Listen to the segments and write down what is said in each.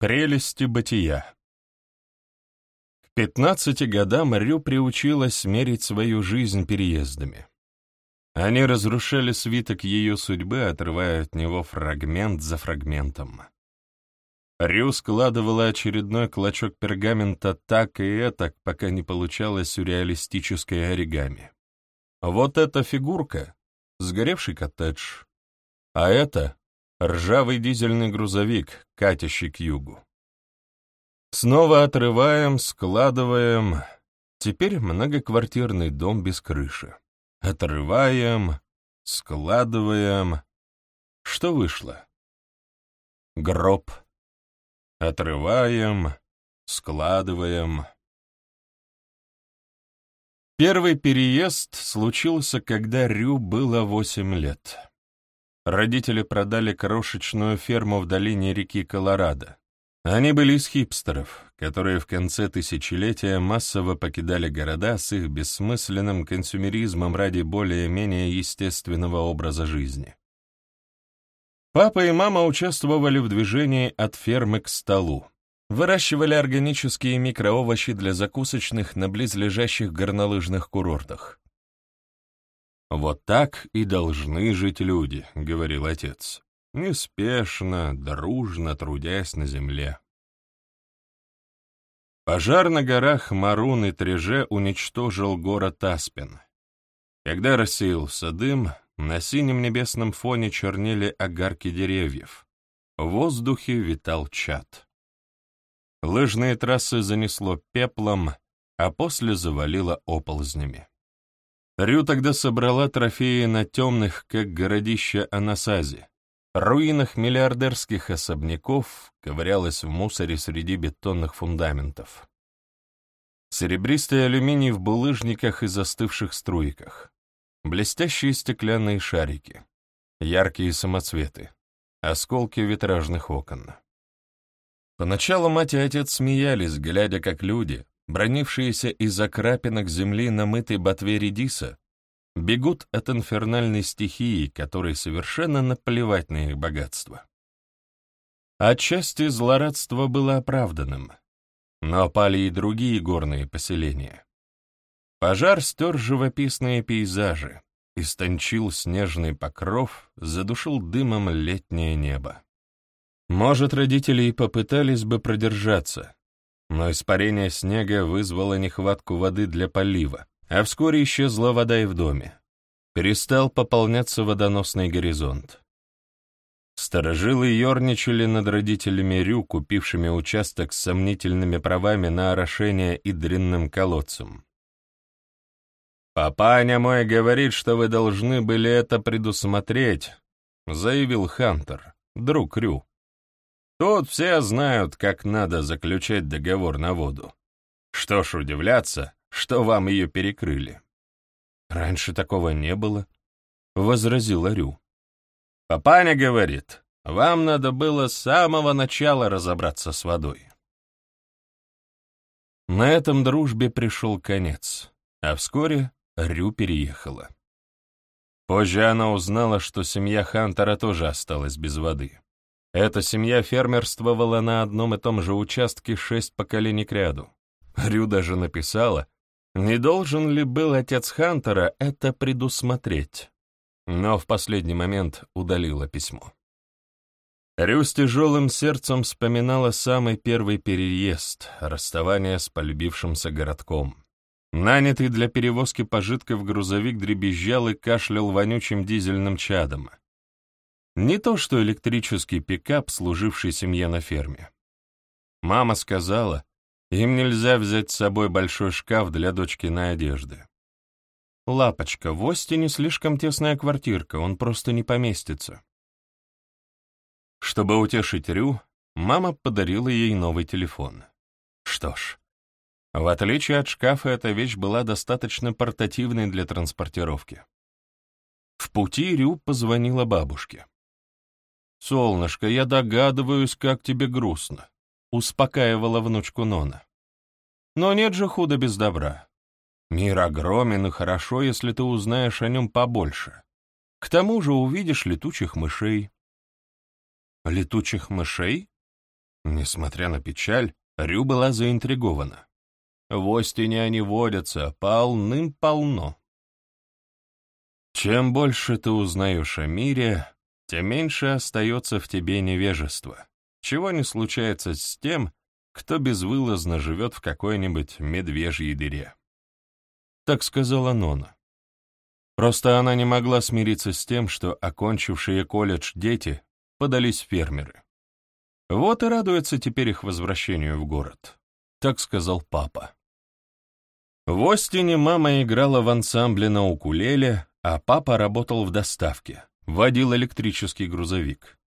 Прелести бытия К пятнадцати годам Рю приучилась мерить свою жизнь переездами. Они разрушали свиток ее судьбы, отрывая от него фрагмент за фрагментом. Рю складывала очередной клочок пергамента так и этак, пока не получалось сюрреалистическое оригами. Вот эта фигурка — сгоревший коттедж, а это — ржавый дизельный грузовик, катящий к югу. Снова отрываем, складываем. Теперь многоквартирный дом без крыши. Отрываем, складываем. Что вышло? Гроб. Отрываем, складываем. Первый переезд случился, когда Рю было восемь лет. Родители продали крошечную ферму в долине реки Колорадо. Они были из хипстеров, которые в конце тысячелетия массово покидали города с их бессмысленным консюмеризмом ради более-менее естественного образа жизни. Папа и мама участвовали в движении от фермы к столу. Выращивали органические микроовощи для закусочных на близлежащих горнолыжных курортах. «Вот так и должны жить люди», — говорил отец, неспешно, дружно трудясь на земле. Пожар на горах Марун и Треже уничтожил город Аспен. Когда рассеялся дым, на синем небесном фоне чернели огарки деревьев. В воздухе витал чад. Лыжные трассы занесло пеплом, а после завалило оползнями. Рю тогда собрала трофеи на темных, как городище Анасази, руинах миллиардерских особняков, ковырялась в мусоре среди бетонных фундаментов. Серебристый алюминий в булыжниках и застывших струйках блестящие стеклянные шарики, яркие самоцветы, осколки витражных окон. Поначалу мать и отец смеялись, глядя, как люди, бронившиеся из-за крапинок земли намытой ботве редиса, бегут от инфернальной стихии, которой совершенно наплевать на их богатство. Отчасти злорадство было оправданным, но опали и другие горные поселения. Пожар стер живописные пейзажи, истончил снежный покров, задушил дымом летнее небо. Может, родители и попытались бы продержаться, но испарение снега вызвало нехватку воды для полива, а вскоре исчезла вода и в доме. Перестал пополняться водоносный горизонт. Старожилы ерничали над родителями Рю, купившими участок с сомнительными правами на орошение и дрянным колодцем. «Папаня мой говорит, что вы должны были это предусмотреть», — заявил Хантер, друг Рю. «Тут все знают, как надо заключать договор на воду. Что ж удивляться, что вам ее перекрыли». «Раньше такого не было», — возразил Рю. «Папаня говорит, вам надо было с самого начала разобраться с водой». На этом дружбе пришел конец, а вскоре Рю переехала. Позже она узнала, что семья Хантера тоже осталась без воды. Эта семья фермерствовала на одном и том же участке шесть поколений кряду. Рю даже написала, не должен ли был отец Хантера это предусмотреть, но в последний момент удалила письмо. Рю с тяжелым сердцем вспоминала самый первый переезд, расставание с полюбившимся городком. Нанятый для перевозки пожитков грузовик дребезжал и кашлял вонючим дизельным чадом. Не то что электрический пикап, служивший семье на ферме. Мама сказала, им нельзя взять с собой большой шкаф для дочкиной одежды. «Лапочка, в Остине слишком тесная квартирка, он просто не поместится». Чтобы утешить Рю, мама подарила ей новый телефон. Что ж, в отличие от шкафа, эта вещь была достаточно портативной для транспортировки. В пути Рю позвонила бабушке. «Солнышко, я догадываюсь, как тебе грустно», — успокаивала внучку Нона. «Но нет же худа без добра. Мир огромен, и хорошо, если ты узнаешь о нем побольше. К тому же увидишь летучих мышей». «Летучих мышей?» Несмотря на печаль, Рю была заинтригована. В Остине они водятся полным-полно. Чем больше ты узнаешь о мире, тем меньше остается в тебе невежества, чего не случается с тем, кто безвылазно живет в какой-нибудь медвежьей дыре. Так сказала Нона. Просто она не могла смириться с тем, что окончившие колледж дети подались фермеры. Вот и радуется теперь их возвращению в город. Так сказал папа. В Остине мама играла в ансамбле на укулеле, а папа работал в доставке, водил электрический грузовик.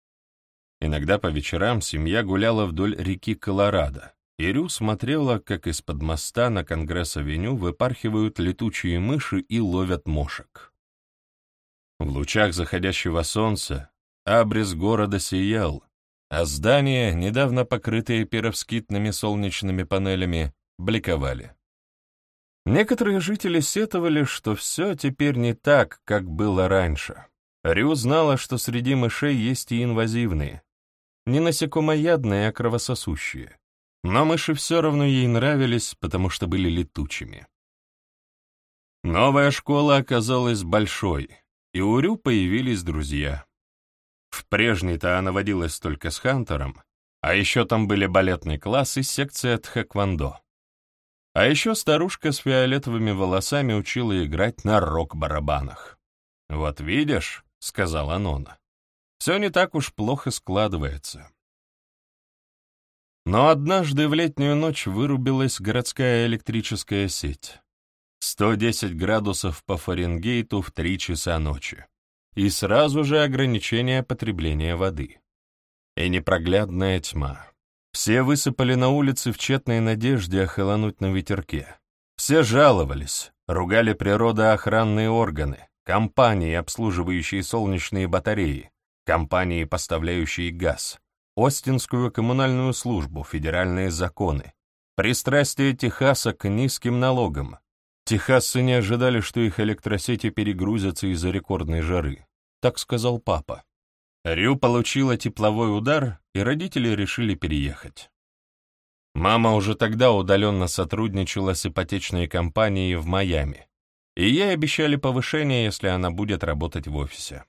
Иногда по вечерам семья гуляла вдоль реки Колорадо, и Рю смотрела, как из-под моста на Конгресс-авеню выпархивают летучие мыши и ловят мошек. В лучах заходящего солнца абрис города сиял, а здания, недавно покрытые перовскитными солнечными панелями, бликовали. Некоторые жители сетовали, что все теперь не так, как было раньше. Рю знала, что среди мышей есть и инвазивные. Не насекомоядные, а кровососущие. Но мыши все равно ей нравились, потому что были летучими. Новая школа оказалась большой, и у Рю появились друзья. В прежней-то она водилась только с Хантером, а еще там были балетный класс и секция тхэквондо. А еще старушка с фиолетовыми волосами учила играть на рок-барабанах. «Вот видишь», — сказала Нона, — «все не так уж плохо складывается». Но однажды в летнюю ночь вырубилась городская электрическая сеть. 110 градусов по Фаренгейту в 3 часа ночи. И сразу же ограничение потребления воды. И непроглядная тьма. Все высыпали на улицы в тщетной надежде охолонуть на ветерке. Все жаловались, ругали природоохранные органы, компании, обслуживающие солнечные батареи, компании, поставляющие газ, Остинскую коммунальную службу, федеральные законы, пристрастие Техаса к низким налогам. Техасцы не ожидали, что их электросети перегрузятся из-за рекордной жары. Так сказал папа. Рю получила тепловой удар, и родители решили переехать. Мама уже тогда удаленно сотрудничала с ипотечной компанией в Майами, и ей обещали повышение, если она будет работать в офисе.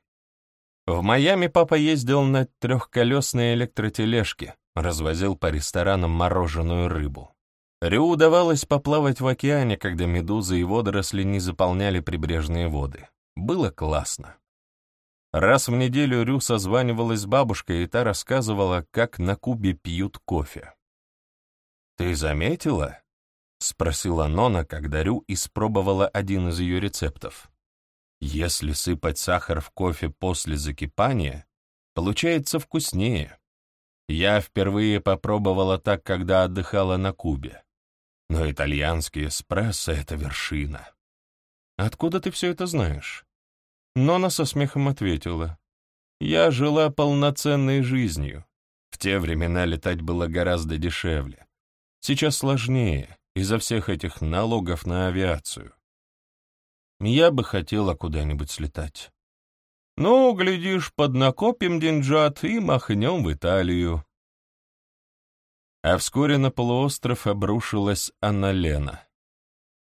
В Майами папа ездил на трехколесной электротележке, развозил по ресторанам мороженую рыбу. Рю удавалось поплавать в океане, когда медузы и водоросли не заполняли прибрежные воды. Было классно. Раз в неделю Рю созванивалась с бабушкой, и та рассказывала, как на Кубе пьют кофе. «Ты заметила?» — спросила Нона, когда Рю испробовала один из ее рецептов. «Если сыпать сахар в кофе после закипания, получается вкуснее. Я впервые попробовала так, когда отдыхала на Кубе. Но итальянский эспрессо — это вершина. Откуда ты все это знаешь?» Нона со смехом ответила. «Я жила полноценной жизнью. В те времена летать было гораздо дешевле. Сейчас сложнее, из-за всех этих налогов на авиацию. Я бы хотела куда-нибудь слетать. Ну, глядишь, поднакопим деньжат и махнем в Италию». А вскоре на полуостров обрушилась Анна-Лена.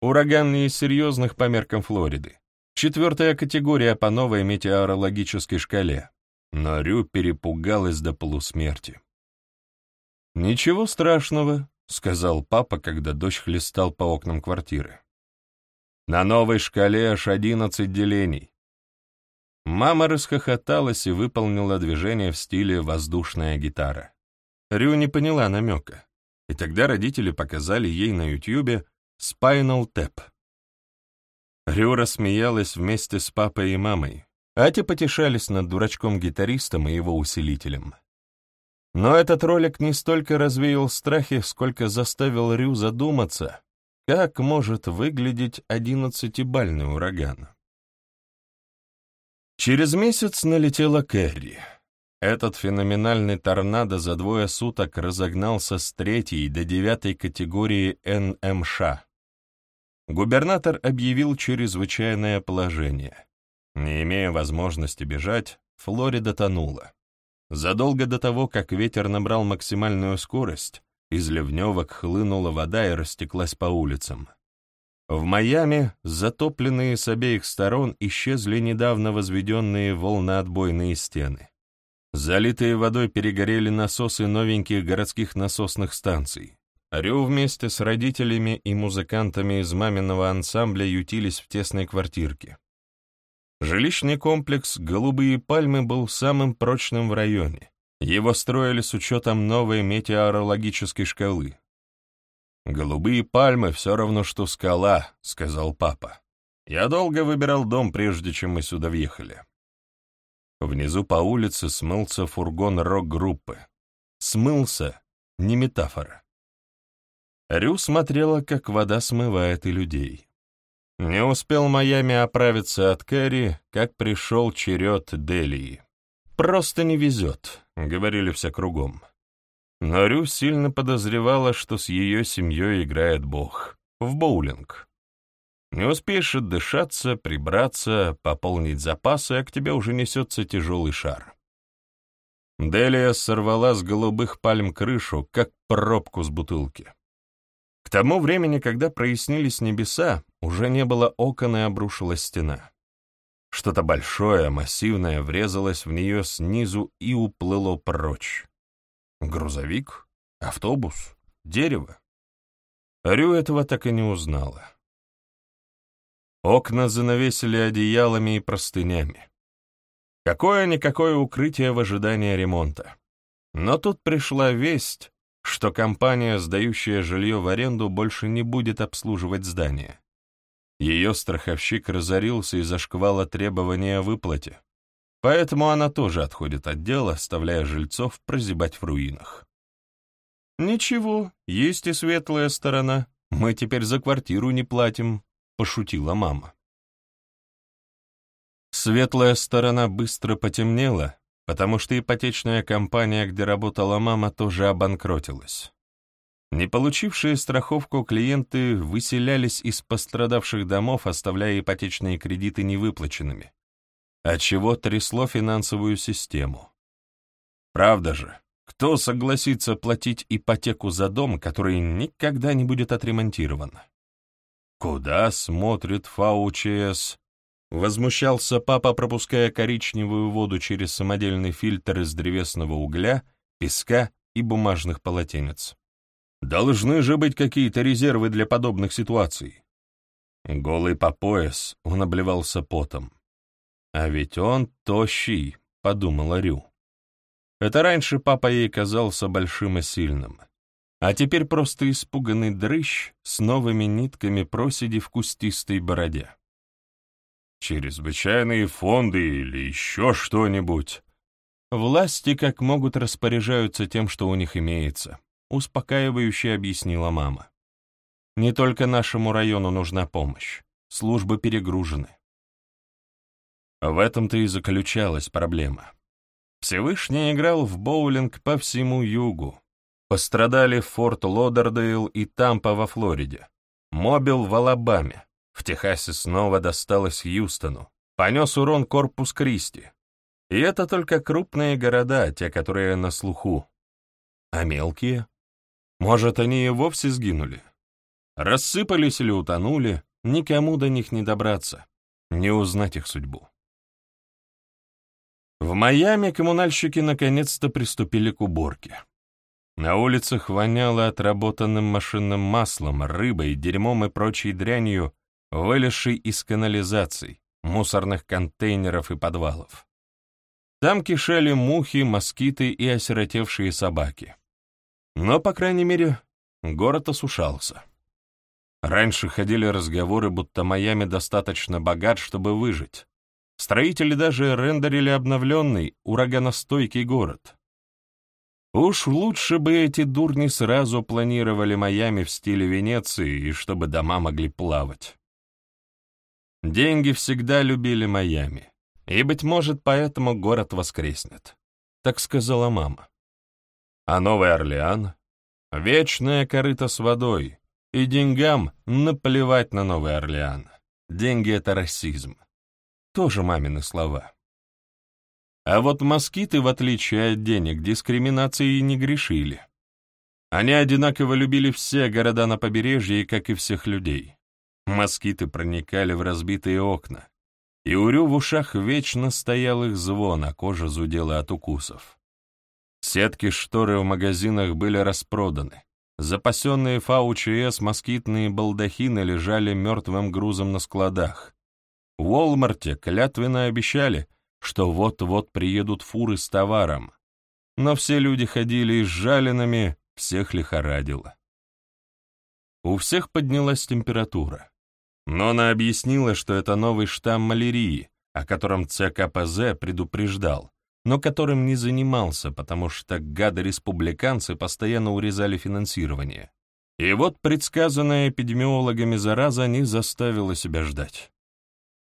Ураган не из серьезных по меркам Флориды. Четвертая категория по новой метеорологической шкале. Но Рю перепугалась до полусмерти. «Ничего страшного», — сказал папа, когда дождь хлестал по окнам квартиры. «На новой шкале аж одиннадцать делений». Мама расхохоталась и выполнила движение в стиле «воздушная гитара». Рю не поняла намека, и тогда родители показали ей на Ютьюбе «Spinal Tap» Рюра смеялась вместе с папой и мамой, а те потешались над дурачком-гитаристом и его усилителем. Но этот ролик не столько развеял страхи, сколько заставил Рю задуматься, как может выглядеть одиннадцатибальный ураган. Через месяц налетела Кэрри. Этот феноменальный торнадо за двое суток разогнался с третьей до девятой категории НМШ губернатор объявил чрезвычайное положение. Не имея возможности бежать, Флорида тонула. Задолго до того, как ветер набрал максимальную скорость, из ливневок хлынула вода и растеклась по улицам. В Майами, затопленные с обеих сторон, исчезли недавно возведенные волноотбойные стены. Залитые водой перегорели насосы новеньких городских насосных станций. Рю вместе с родителями и музыкантами из маминого ансамбля ютились в тесной квартирке. Жилищный комплекс «Голубые пальмы» был самым прочным в районе. Его строили с учетом новой метеорологической шкалы. «Голубые пальмы — все равно, что скала», — сказал папа. «Я долго выбирал дом, прежде чем мы сюда въехали». Внизу по улице смылся фургон рок-группы. Смылся — не метафора. Рю смотрела, как вода смывает и людей. Не успел Майами оправиться от Кэрри, как пришел черед Делии. «Просто не везет», — говорили все кругом. Но Рю сильно подозревала, что с ее семьей играет Бог. В боулинг. Не успеешь отдышаться, прибраться, пополнить запасы, а к тебе уже несется тяжелый шар. Делия сорвала с голубых пальм крышу, как пробку с бутылки. К тому времени, когда прояснились небеса, уже не было окон и обрушилась стена. Что-то большое, массивное врезалось в нее снизу и уплыло прочь. Грузовик? Автобус? Дерево? Рю этого так и не узнала. Окна занавесили одеялами и простынями. Какое-никакое укрытие в ожидании ремонта. Но тут пришла весть, что компания, сдающая жилье в аренду, больше не будет обслуживать здание. Ее страховщик разорился из-за шквала требований о выплате, поэтому она тоже отходит от дела, оставляя жильцов прозябать в руинах. «Ничего, есть и светлая сторона. Мы теперь за квартиру не платим», — пошутила мама. Светлая сторона быстро потемнела, потому что ипотечная компания, где работала мама, тоже обанкротилась. Не получившие страховку клиенты выселялись из пострадавших домов, оставляя ипотечные кредиты невыплаченными, отчего трясло финансовую систему. Правда же, кто согласится платить ипотеку за дом, который никогда не будет отремонтирован? Куда смотрит ФАУЧС? Возмущался папа, пропуская коричневую воду через самодельный фильтр из древесного угля, песка и бумажных полотенец. Должны же быть какие-то резервы для подобных ситуаций. Голый по пояс, он обливался потом. А ведь он тощий, подумала Рю. Это раньше папа ей казался большим и сильным. А теперь просто испуганный дрыщ с новыми нитками проседи в кустистой бороде. Чрезвычайные фонды или еще что-нибудь. Власти как могут распоряжаются тем, что у них имеется, успокаивающе объяснила мама. Не только нашему району нужна помощь. Службы перегружены. В этом-то и заключалась проблема. Всевышний играл в боулинг по всему югу. Пострадали Форт Лодердейл и Тампа во Флориде, Мобил в Алабаме, в Техасе снова досталось Хьюстону. Понес урон Корпус Кристи. И это только крупные города, те, которые на слуху. А мелкие? Может, они и вовсе сгинули? Рассыпались или утонули, никому до них не добраться, не узнать их судьбу. В Майами коммунальщики наконец-то приступили к уборке. На улицах воняло отработанным машинным маслом, рыбой, дерьмом и прочей дрянью, вылезший из канализаций, мусорных контейнеров и подвалов. Там кишели мухи, москиты и осиротевшие собаки. Но, по крайней мере, город осушался. Раньше ходили разговоры, будто Майами достаточно богат, чтобы выжить. Строители даже рендерили обновленный, ураганостойкий город. Уж лучше бы эти дурни сразу планировали Майами в стиле Венеции, и чтобы дома могли плавать. Деньги всегда любили Майами, и, быть может, поэтому город воскреснет. Так сказала мама. А Новый Орлеан? Вечная корыта с водой, и деньгам наплевать на Новый Орлеан. Деньги — это расизм. Тоже мамины слова. А вот москиты, в отличие от денег, дискриминацией не грешили. Они одинаково любили все города на побережье, как и всех людей. Москиты проникали в разбитые окна, и у Рю в ушах вечно стоял их звон, а кожа зудела от укусов. Сетки шторы в магазинах были распроданы. Запасенные ФАУ-ЧС москитные балдахины лежали мертвым грузом на складах. В Уолмарте клятвенно обещали, что вот-вот приедут фуры с товаром. Но все люди ходили изжаленными, всех лихорадило. У всех поднялась температура. Но она объяснила, что это новый штамм малярии, о котором ЦКПЗ предупреждал, но которым не занимался, потому что гады-республиканцы постоянно урезали финансирование. И вот предсказанная эпидемиологами зараза не заставила себя ждать.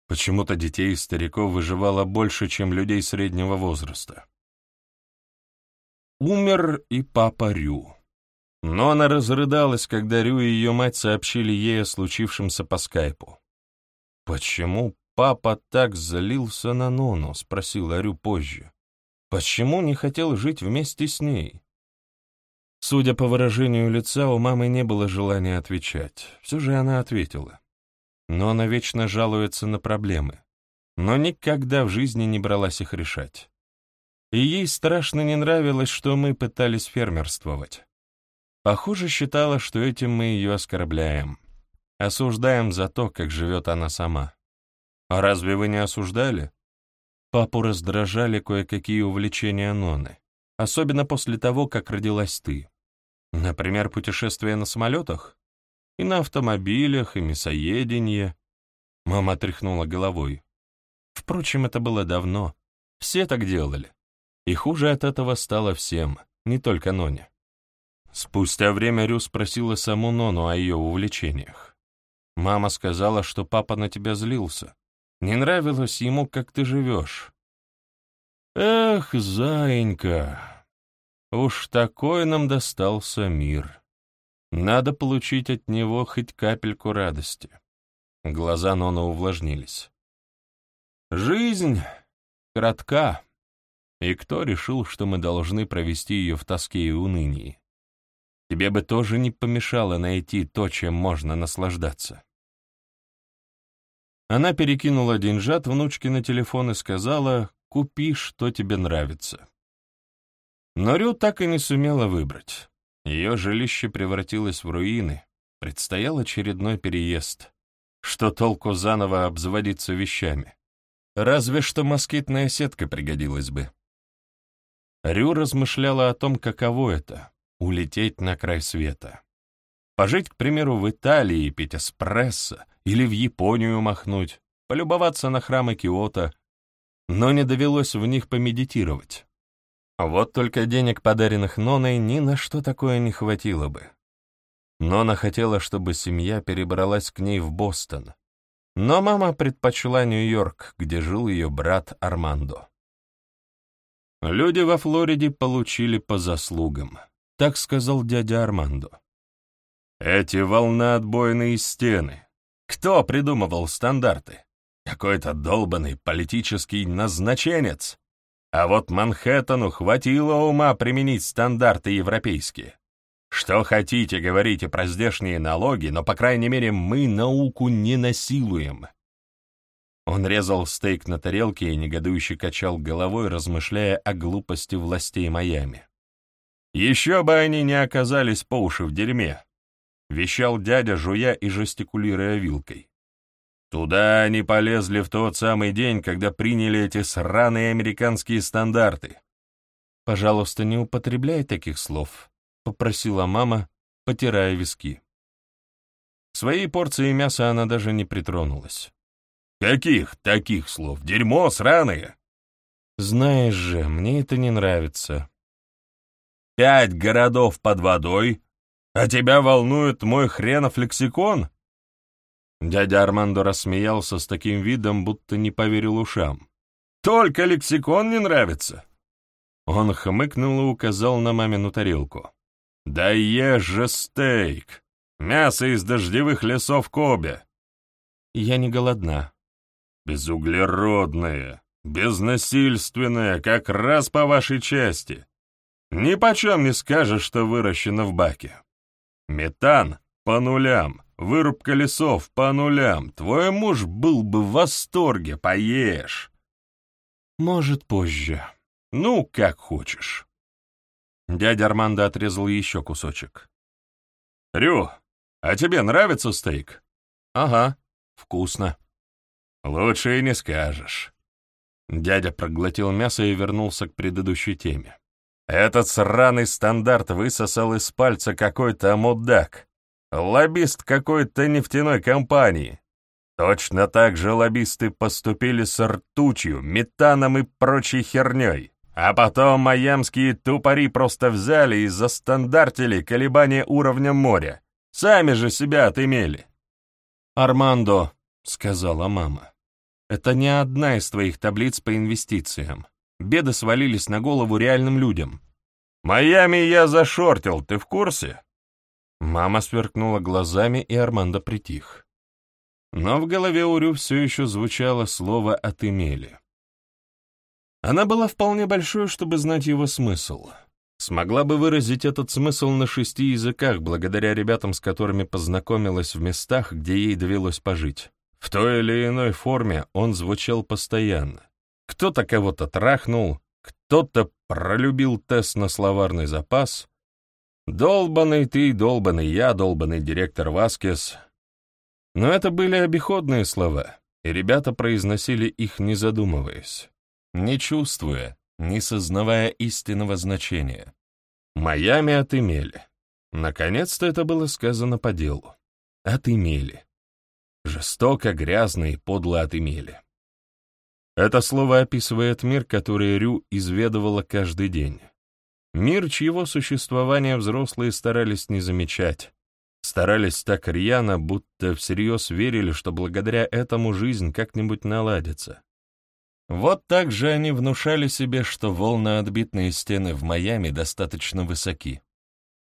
Почему-то детей и стариков выживало больше, чем людей среднего возраста. Умер и папа Рю. Но она разрыдалась, когда Рю и ее мать сообщили ей о случившемся по скайпу. «Почему папа так злился на Нону?» — спросила Рю позже. «Почему не хотел жить вместе с ней?» Судя по выражению лица, у мамы не было желания отвечать. Все же она ответила. Но она вечно жалуется на проблемы, но никогда в жизни не бралась их решать. И ей страшно не нравилось, что мы пытались фермерствовать. Похоже, считала, что этим мы ее оскорбляем. Осуждаем за то, как живет она сама. А разве вы не осуждали? Папу раздражали кое-какие увлечения Ноны, особенно после того, как родилась ты. Например, путешествия на самолетах? И на автомобилях, и мясоедение. Мама тряхнула головой. Впрочем, это было давно. Все так делали. И хуже от этого стало всем, не только Ноне. Спустя время Рю спросила саму Нону о ее увлечениях. Мама сказала, что папа на тебя злился. Не нравилось ему, как ты живешь. Эх, заинька, уж такой нам достался мир. Надо получить от него хоть капельку радости. Глаза Нона увлажнились. Жизнь кратка, и кто решил, что мы должны провести ее в тоске и унынии? Тебе бы тоже не помешало найти то, чем можно наслаждаться. Она перекинула деньжат внучке на телефон и сказала, «Купи, что тебе нравится». Но Рю так и не сумела выбрать. Ее жилище превратилось в руины, предстоял очередной переезд. Что толку заново обзаводиться вещами? Разве что москитная сетка пригодилась бы. Рю размышляла о том, каково это улететь на край света. Пожить, к примеру, в Италии, пить эспрессо, или в Японию махнуть, полюбоваться на храмы Киото, но не довелось в них помедитировать. Вот только денег, подаренных Ноной, ни на что такое не хватило бы. Нона хотела, чтобы семья перебралась к ней в Бостон, но мама предпочла Нью-Йорк, где жил ее брат Армандо. Люди во Флориде получили по заслугам. Так сказал дядя Армандо. Эти волноотбойные стены. Кто придумывал стандарты? Какой-то долбанный политический назначенец. А вот Манхэттену хватило ума применить стандарты европейские. Что хотите, говорите про здешние налоги, но, по крайней мере, мы науку не насилуем. Он резал стейк на тарелке и негодующе качал головой, размышляя о глупости властей Майами. Еще бы они не оказались по уши в дерьме, — вещал дядя, жуя и жестикулируя вилкой. Туда они полезли в тот самый день, когда приняли эти сраные американские стандарты. «Пожалуйста, не употребляй таких слов», — попросила мама, потирая виски. Своей порции мяса она даже не притронулась. «Каких таких слов? Дерьмо сраное!» «Знаешь же, мне это не нравится», Пять городов под водой, а тебя волнует мой хренов лексикон?» Дядя Армандо рассмеялся с таким видом, будто не поверил ушам. «Только лексикон не нравится!» Он хмыкнул и указал на мамину тарелку. «Да ешь же стейк! Мясо из дождевых лесов Кобе!» «Я не голодна». «Безуглеродное! Безнасильственная, как раз по вашей части. Ни почем не скажешь, что выращено в баке. Метан по нулям, вырубка лесов по нулям. Твой муж был бы в восторге, поешь. Может, позже. Ну, как хочешь. Дядя Армандо отрезал еще кусочек. «Рю, а тебе нравится стейк?» «Ага, вкусно». «Лучше и не скажешь». Дядя проглотил мясо и вернулся к предыдущей теме. «Этот сраный стандарт высосал из пальца какой-то мудак, лоббист какой-то нефтяной компании. Точно так же лоббисты поступили с ртутью, метаном и прочей херней. А потом майамские тупари просто взяли и застандартили колебания уровня моря. Сами же себя отымели. «Армандо», — сказала мама, — «это не одна из твоих таблиц по инвестициям. Беды свалились на голову реальным людям». «Майами я зашортил, ты в курсе?» Мама сверкнула глазами, и Армандо притих. Но в голове у Рю все еще звучало слово «отымели». Она была вполне большой, чтобы знать его смысл. Смогла бы выразить этот смысл на шести языках, благодаря ребятам, с которыми познакомилась в местах, где ей довелось пожить. В той или иной форме он звучал постоянно. Кто-то кого-то трахнул, кто-то пролюбил тест на словарный запас. Долбанный ты, долбанный я, долбанный директор Васкес. Но это были обиходные слова, и ребята произносили их, не задумываясь не чувствуя, не сознавая истинного значения. Майами отымели. Наконец-то это было сказано по делу. Отымели. Жестоко, грязно и подло отымели. Это слово описывает мир, который Рю изведывала каждый день. Мир, чьего существования взрослые старались не замечать. Старались так рьяно, будто всерьез верили, что благодаря этому жизнь как-нибудь наладится. Вот так же они внушали себе, что волноотбитные стены в Майами достаточно высоки.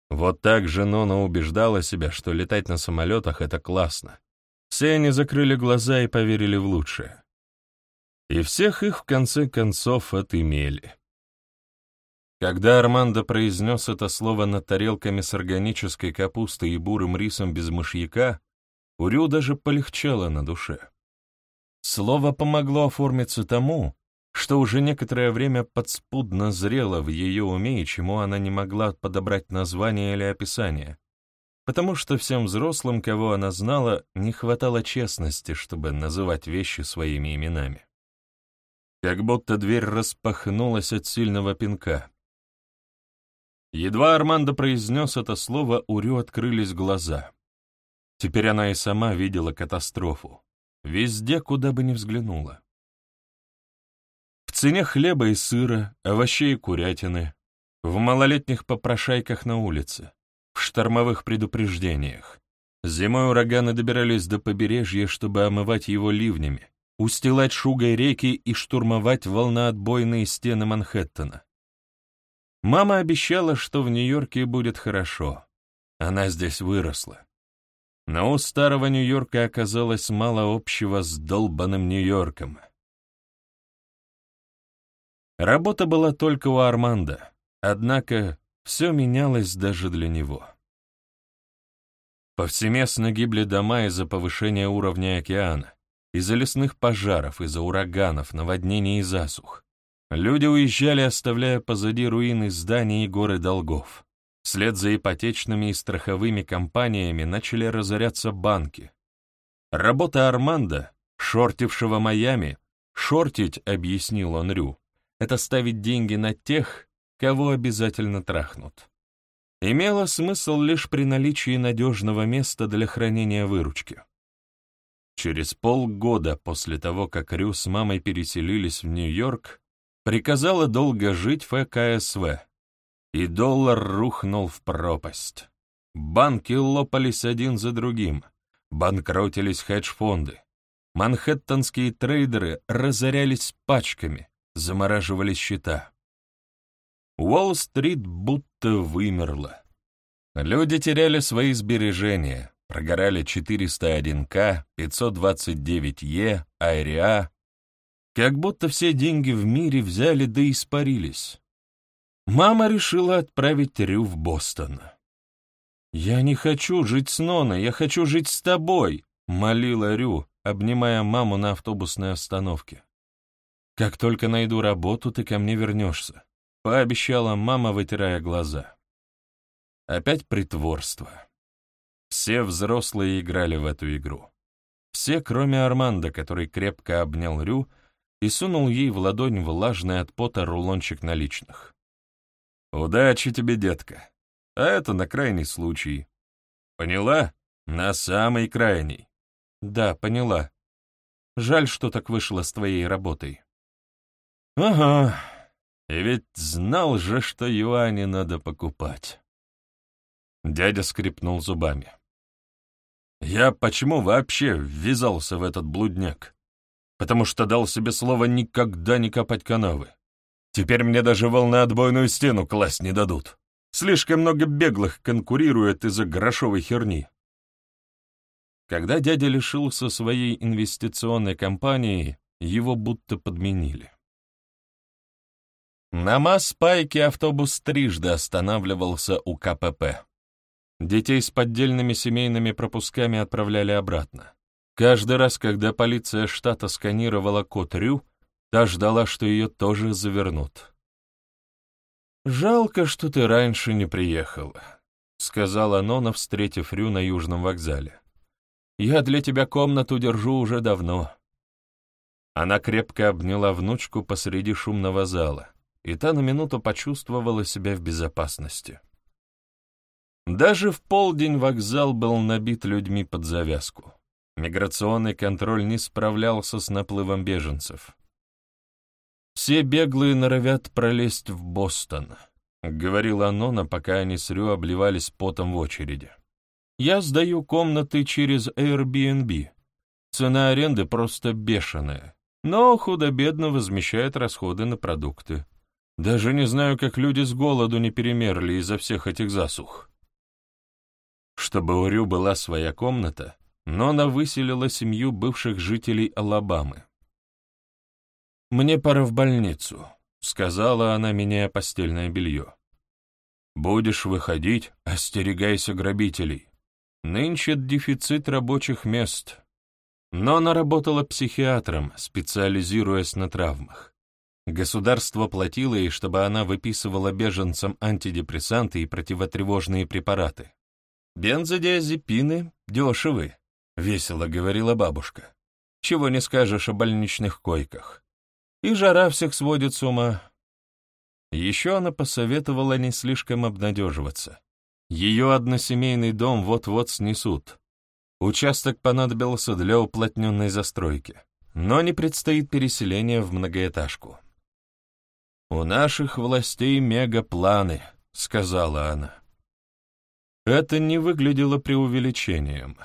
Вот так же Нона убеждала себя, что летать на самолетах — это классно. Все они закрыли глаза и поверили в лучшее. И всех их в конце концов отымели. Когда Армандо произнес это слово над тарелками с органической капустой и бурым рисом без мышьяка, у Рю даже полегчало на душе. Слово помогло оформиться тому, что уже некоторое время подспудно зрело в ее уме и чему она не могла подобрать название или описание, потому что всем взрослым, кого она знала, не хватало честности, чтобы называть вещи своими именами. Как будто дверь распахнулась от сильного пинка. Едва Армандо произнес это слово, у Рю открылись глаза. Теперь она и сама видела катастрофу. Везде, куда бы ни взглянула. В цене хлеба и сыра, овощей и курятины, в малолетних попрошайках на улице, в штормовых предупреждениях. Зимой ураганы добирались до побережья, чтобы омывать его ливнями, устилать шугой реки и штурмовать волноотбойные стены Манхэттена. Мама обещала, что в Нью-Йорке будет хорошо. Она здесь выросла. Но у старого Нью-Йорка оказалось мало общего с долбанным Нью-Йорком. Работа была только у Арманда, однако все менялось даже для него. Повсеместно гибли дома из-за повышения уровня океана, из-за лесных пожаров, из-за ураганов, наводнений и засух. Люди уезжали, оставляя позади руины зданий и горы долгов. Вслед за ипотечными и страховыми компаниями начали разоряться банки. Работа Армандо, шортившего Майами, шортить, объяснил он Рю, это ставить деньги на тех, кого обязательно трахнут. Имело смысл лишь при наличии надежного места для хранения выручки. Через полгода после того, как Рю с мамой переселились в Нью-Йорк, приказала долго жить ФКСВ, и доллар рухнул в пропасть. Банки лопались один за другим, банкротились хедж-фонды. Манхэттенские трейдеры разорялись пачками, замораживали счета. Уолл-стрит будто вымерла. Люди теряли свои сбережения, прогорали 401К, 529Е, Айриа. Как будто все деньги в мире взяли да испарились. Мама решила отправить Рю в Бостон. «Я не хочу жить с Ноной, я хочу жить с тобой», — молила Рю, обнимая маму на автобусной остановке. «Как только найду работу, ты ко мне вернешься», — пообещала мама, вытирая глаза. Опять притворство. Все взрослые играли в эту игру. Все, кроме Армандо, который крепко обнял Рю и сунул ей в ладонь влажный от пота рулончик наличных. «Удачи тебе, детка. А это на крайний случай. Поняла? На самый крайний». «Да, поняла. Жаль, что так вышло с твоей работой». «Ага. И ведь знал же, что юани надо покупать». Дядя скрипнул зубами. «Я почему вообще ввязался в этот блудняк? Потому что дал себе слово никогда не копать канавы. Теперь мне даже волноотбойную стену класть не дадут. Слишком много беглых конкурирует из-за грошовой херни. Когда дядя лишился своей инвестиционной компании, его будто подменили. На Масс-Пайке автобус трижды останавливался у КПП. Детей с поддельными семейными пропусками отправляли обратно. Каждый раз, когда полиция штата сканировала код Рю, Та ждала, что ее тоже завернут. «Жалко, что ты раньше не приехала», — сказала Нона, встретив Рю на Южном вокзале. «Я для тебя комнату держу уже давно». Она крепко обняла внучку посреди шумного зала, и та на минуту почувствовала себя в безопасности. Даже в полдень вокзал был набит людьми под завязку. Миграционный контроль не справлялся с наплывом беженцев. «Все беглые норовят пролезть в Бостон», — говорила Нона, пока они с Рю обливались потом в очереди. «Я сдаю комнаты через Airbnb. Цена аренды просто бешеная, но худо-бедно возмещает расходы на продукты. Даже не знаю, как люди с голоду не перемерли из-за всех этих засух». Чтобы у Рю была своя комната, Нона выселила семью бывших жителей Алабамы. «Мне пора в больницу», — сказала она, меняя постельное белье. «Будешь выходить, остерегайся грабителей. Нынче дефицит рабочих мест». Но она работала психиатром, специализируясь на травмах. Государство платило ей, чтобы она выписывала беженцам антидепрессанты и противотревожные препараты. «Бензодиазепины дешевы», — весело говорила бабушка. «Чего не скажешь о больничных койках и жара всех сводит с ума. Еще она посоветовала не слишком обнадеживаться. Ее односемейный дом вот-вот снесут. Участок понадобился для уплотненной застройки, но не предстоит переселение в многоэтажку. «У наших властей мегапланы», — сказала она. Это не выглядело преувеличением.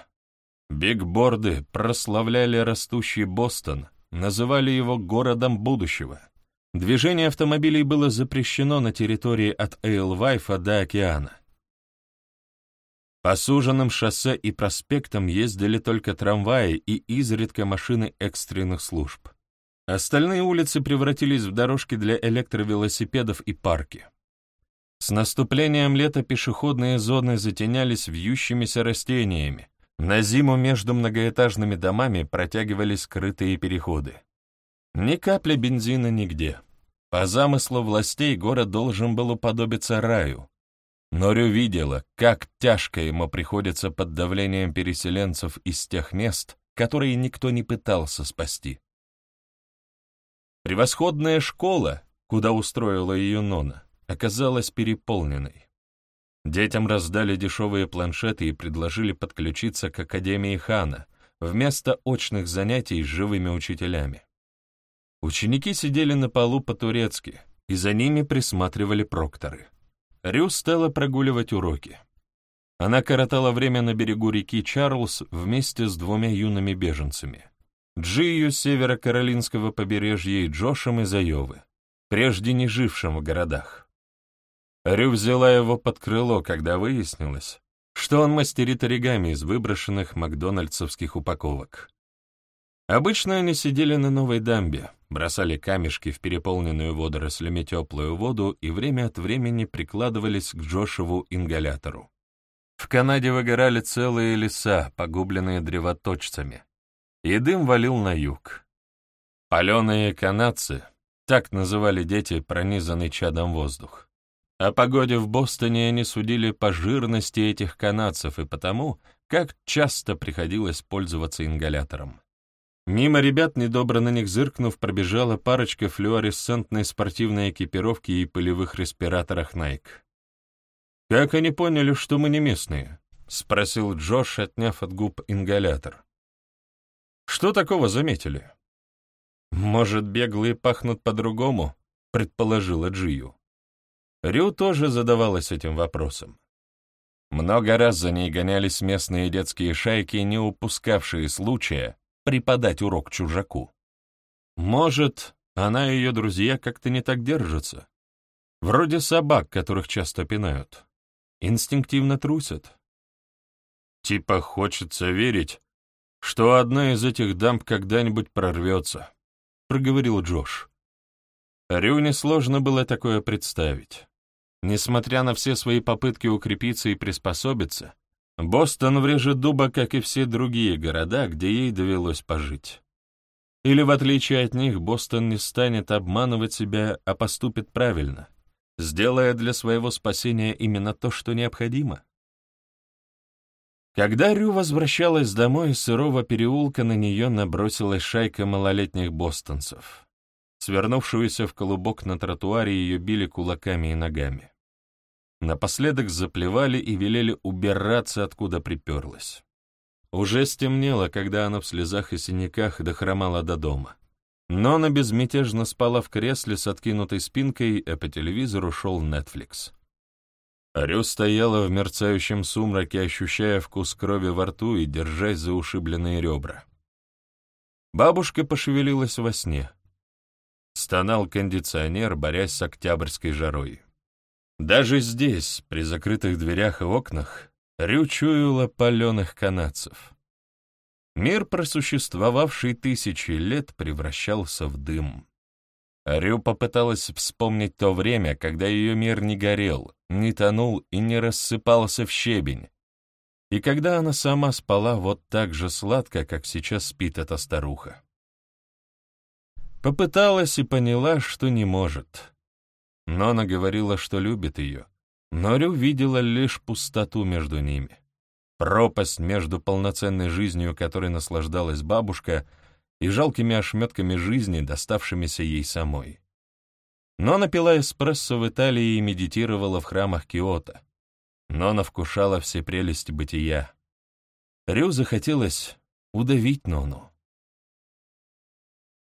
Бигборды прославляли растущий Бостон, называли его «городом будущего». Движение автомобилей было запрещено на территории от Эйлвайфа до океана. По суженным шоссе и проспектам ездили только трамваи и изредка машины экстренных служб. Остальные улицы превратились в дорожки для электровелосипедов и парки. С наступлением лета пешеходные зоны затенялись вьющимися растениями, на зиму между многоэтажными домами протягивались скрытые переходы. Ни капли бензина нигде. По замыслу властей город должен был уподобиться раю. Но Рю видела, как тяжко ему приходится под давлением переселенцев из тех мест, которые никто не пытался спасти. Превосходная школа, куда устроила ее Нона, оказалась переполненной. Детям раздали дешевые планшеты и предложили подключиться к Академии Хана вместо очных занятий с живыми учителями. Ученики сидели на полу по-турецки, и за ними присматривали прокторы. Рю стала прогуливать уроки. Она коротала время на берегу реки Чарльз вместе с двумя юными беженцами. Джию с северо-каролинского побережья и Джошем из Айовы, прежде не жившим в городах. Рю взяла его под крыло, когда выяснилось, что он мастерит оригами из выброшенных макдональдсовских упаковок. Обычно они сидели на новой дамбе, бросали камешки в переполненную водорослями теплую воду и время от времени прикладывались к Джошеву ингалятору. В Канаде выгорали целые леса, погубленные древоточцами, и дым валил на юг. Паленые канадцы, так называли дети пронизанный чадом воздух. О погоде в Бостоне они судили по жирности этих канадцев и потому, как часто приходилось пользоваться ингалятором. Мимо ребят, недобро на них зыркнув, пробежала парочка флуоресцентной спортивной экипировки и полевых респираторах Nike. «Как они поняли, что мы не местные?» — спросил Джош, отняв от губ ингалятор. «Что такого заметили?» «Может, беглые пахнут по-другому?» — предположила Джию. Рю тоже задавалась этим вопросом. Много раз за ней гонялись местные детские шайки, не упускавшие случая преподать урок чужаку. Может, она и ее друзья как-то не так держатся. Вроде собак, которых часто пинают. Инстинктивно трусят. Типа хочется верить, что одна из этих дамб когда-нибудь прорвется, — проговорил Джош. Рю несложно было такое представить. Несмотря на все свои попытки укрепиться и приспособиться, Бостон врежет дуба, как и все другие города, где ей довелось пожить. Или, в отличие от них, Бостон не станет обманывать себя, а поступит правильно, сделая для своего спасения именно то, что необходимо. Когда Рю возвращалась домой из сырого переулка, на нее набросилась шайка малолетних бостонцев. Свернувшуюся в колубок на тротуаре ее били кулаками и ногами. Напоследок заплевали и велели убираться, откуда приперлась. Уже стемнело, когда она в слезах и синяках дохромала до дома. Но она безмятежно спала в кресле с откинутой спинкой, а по телевизору шел Netflix. Рю стояла в мерцающем сумраке, ощущая вкус крови во рту и держась за ушибленные ребра. Бабушка пошевелилась во сне. Стонал кондиционер, борясь с октябрьской жарой. Даже здесь, при закрытых дверях и окнах, Рю чуяла паленых канадцев. Мир, просуществовавший тысячи лет, превращался в дым. Рю попыталась вспомнить то время, когда ее мир не горел, не тонул и не рассыпался в щебень, и когда она сама спала вот так же сладко, как сейчас спит эта старуха. Попыталась и поняла, что не может. Нона говорила, что любит ее, но Рю видела лишь пустоту между ними. Пропасть между полноценной жизнью, которой наслаждалась бабушка, и жалкими ошметками жизни, доставшимися ей самой. Нона пила эспрессо в Италии и медитировала в храмах Киото. Нона вкушала все прелести бытия. Рю захотелось удавить Нону.